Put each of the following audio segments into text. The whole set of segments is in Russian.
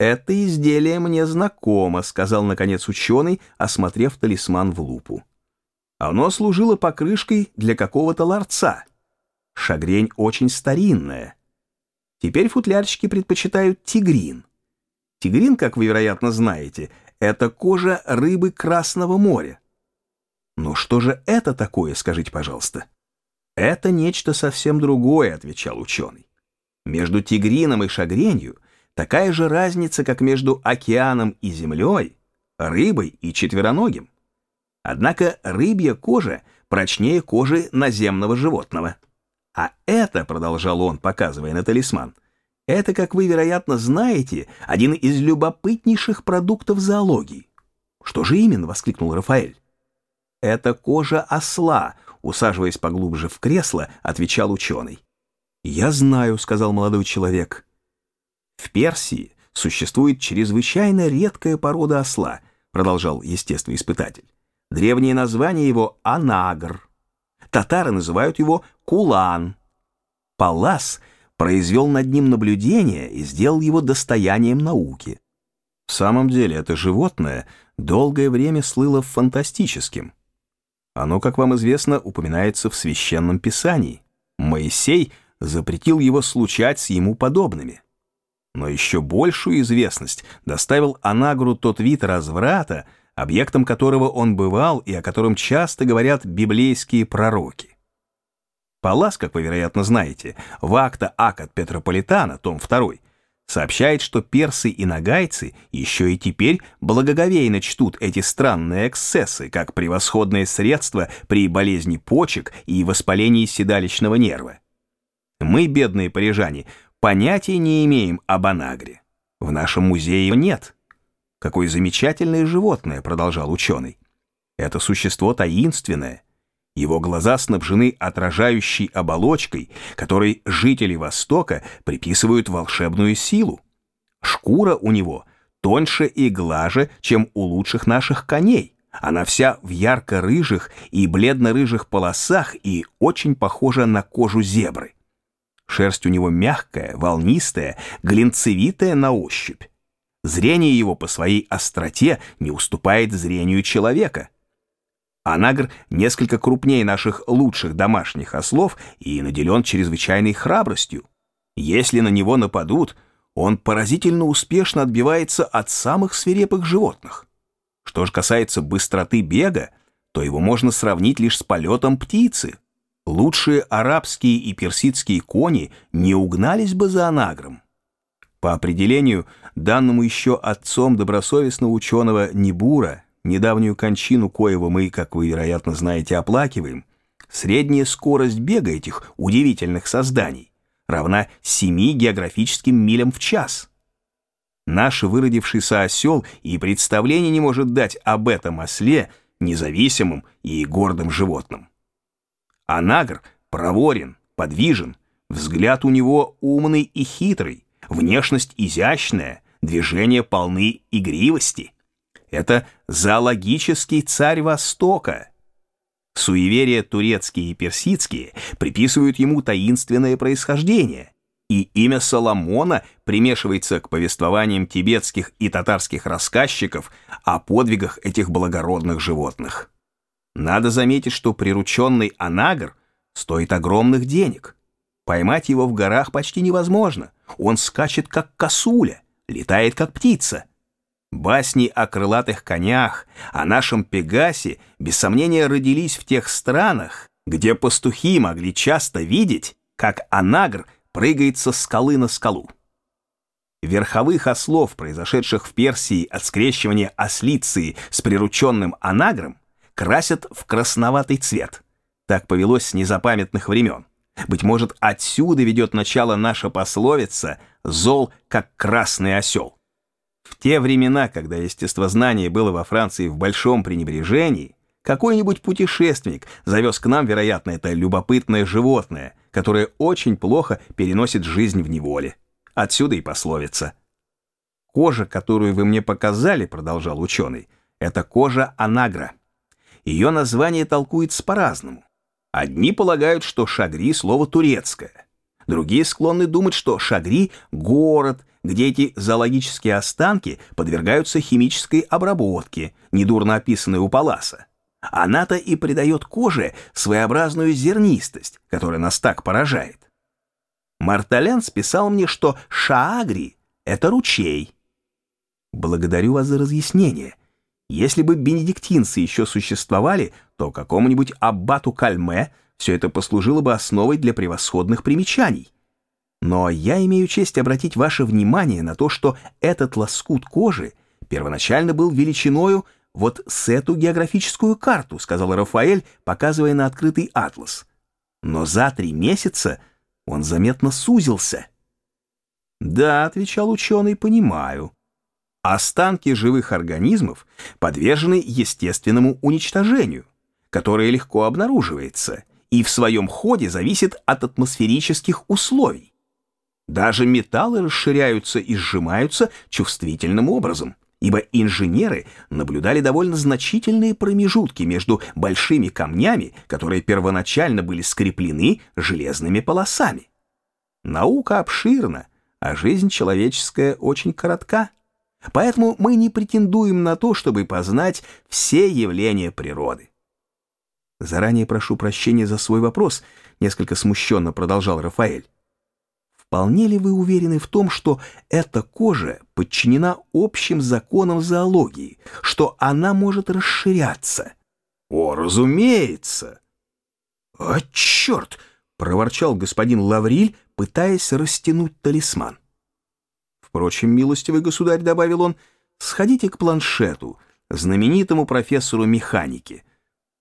«Это изделие мне знакомо», — сказал, наконец, ученый, осмотрев талисман в лупу. Оно служило покрышкой для какого-то ларца. Шагрень очень старинная. Теперь футлярщики предпочитают тигрин. Тигрин, как вы, вероятно, знаете, это кожа рыбы Красного моря. Но что же это такое, скажите, пожалуйста? Это нечто совсем другое, отвечал ученый. Между тигрином и шагренью такая же разница, как между океаном и землей, рыбой и четвероногим. Однако рыбья кожа прочнее кожи наземного животного. А это, продолжал он, показывая на талисман, это, как вы, вероятно, знаете, один из любопытнейших продуктов зоологии. Что же именно? воскликнул Рафаэль. Это кожа осла, усаживаясь поглубже в кресло, отвечал ученый. Я знаю, сказал молодой человек. В Персии существует чрезвычайно редкая порода осла, продолжал естествоиспытатель. Древнее название его — анагр. Татары называют его кулан. Палас произвел над ним наблюдение и сделал его достоянием науки. В самом деле это животное долгое время слыло фантастическим. Оно, как вам известно, упоминается в Священном Писании. Моисей запретил его случать с ему подобными. Но еще большую известность доставил Анагру тот вид разврата, объектом которого он бывал и о котором часто говорят библейские пророки. Палас, как вы, вероятно, знаете, в акта Акад Петрополитана, том 2, сообщает, что персы и нагайцы еще и теперь благоговейно чтут эти странные эксцессы как превосходное средство при болезни почек и воспалении седалищного нерва. Мы, бедные парижане, понятия не имеем об анагре. В нашем музее нет. Какое замечательное животное, продолжал ученый. Это существо таинственное. Его глаза снабжены отражающей оболочкой, которой жители Востока приписывают волшебную силу. Шкура у него тоньше и глаже, чем у лучших наших коней. Она вся в ярко-рыжих и бледно-рыжих полосах и очень похожа на кожу зебры. Шерсть у него мягкая, волнистая, глинцевитая на ощупь. Зрение его по своей остроте не уступает зрению человека. Анагр несколько крупнее наших лучших домашних ослов и наделен чрезвычайной храбростью. Если на него нападут, он поразительно успешно отбивается от самых свирепых животных. Что же касается быстроты бега, то его можно сравнить лишь с полетом птицы. Лучшие арабские и персидские кони не угнались бы за анагром. По определению, данному еще отцом добросовестного ученого Небура, недавнюю кончину коего мы, как вы, вероятно, знаете, оплакиваем, средняя скорость бега этих удивительных созданий равна 7 географическим милям в час. Наш выродившийся осел и представление не может дать об этом осле, независимым и гордым животным. Анагр проворен, подвижен, взгляд у него умный и хитрый, внешность изящная, движения полны игривости. Это зоологический царь Востока. Суеверия турецкие и персидские приписывают ему таинственное происхождение, и имя Соломона примешивается к повествованиям тибетских и татарских рассказчиков о подвигах этих благородных животных. Надо заметить, что прирученный анагр стоит огромных денег. Поймать его в горах почти невозможно – он скачет, как косуля, летает, как птица. Басни о крылатых конях, о нашем Пегасе, без сомнения, родились в тех странах, где пастухи могли часто видеть, как анагр прыгает со скалы на скалу. Верховых ослов, произошедших в Персии от скрещивания ослицы с прирученным анагром, красят в красноватый цвет. Так повелось с незапамятных времен. Быть может, отсюда ведет начало наша пословица «зол, как красный осел». В те времена, когда естествознание было во Франции в большом пренебрежении, какой-нибудь путешественник завез к нам, вероятно, это любопытное животное, которое очень плохо переносит жизнь в неволе. Отсюда и пословица. «Кожа, которую вы мне показали, — продолжал ученый, — это кожа анагра. Ее название толкуется по-разному. Одни полагают, что шагри — слово турецкое. Другие склонны думать, что шагри — город, где эти зоологические останки подвергаются химической обработке, недурно описанной у Паласа. Она-то и придает коже своеобразную зернистость, которая нас так поражает. Марталян списал мне, что Шаагри — это ручей. Благодарю вас за разъяснение. Если бы бенедиктинцы еще существовали, то какому-нибудь аббату Кальме все это послужило бы основой для превосходных примечаний. Но я имею честь обратить ваше внимание на то, что этот лоскут кожи первоначально был величиною вот с эту географическую карту, сказал Рафаэль, показывая на открытый атлас. Но за три месяца он заметно сузился. «Да», — отвечал ученый, — «понимаю. Останки живых организмов подвержены естественному уничтожению, которое легко обнаруживается и в своем ходе зависит от атмосферических условий. Даже металлы расширяются и сжимаются чувствительным образом, ибо инженеры наблюдали довольно значительные промежутки между большими камнями, которые первоначально были скреплены железными полосами. Наука обширна, а жизнь человеческая очень коротка. Поэтому мы не претендуем на то, чтобы познать все явления природы. Заранее прошу прощения за свой вопрос, несколько смущенно продолжал Рафаэль. Вполне ли вы уверены в том, что эта кожа подчинена общим законам зоологии, что она может расширяться? О, разумеется! А черт! проворчал господин Лавриль, пытаясь растянуть талисман. Впрочем, милостивый государь, добавил он, сходите к планшету, знаменитому профессору механики.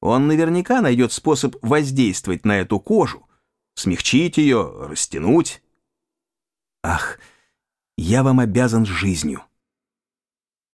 Он наверняка найдет способ воздействовать на эту кожу, смягчить ее, растянуть. Ах, я вам обязан жизнью.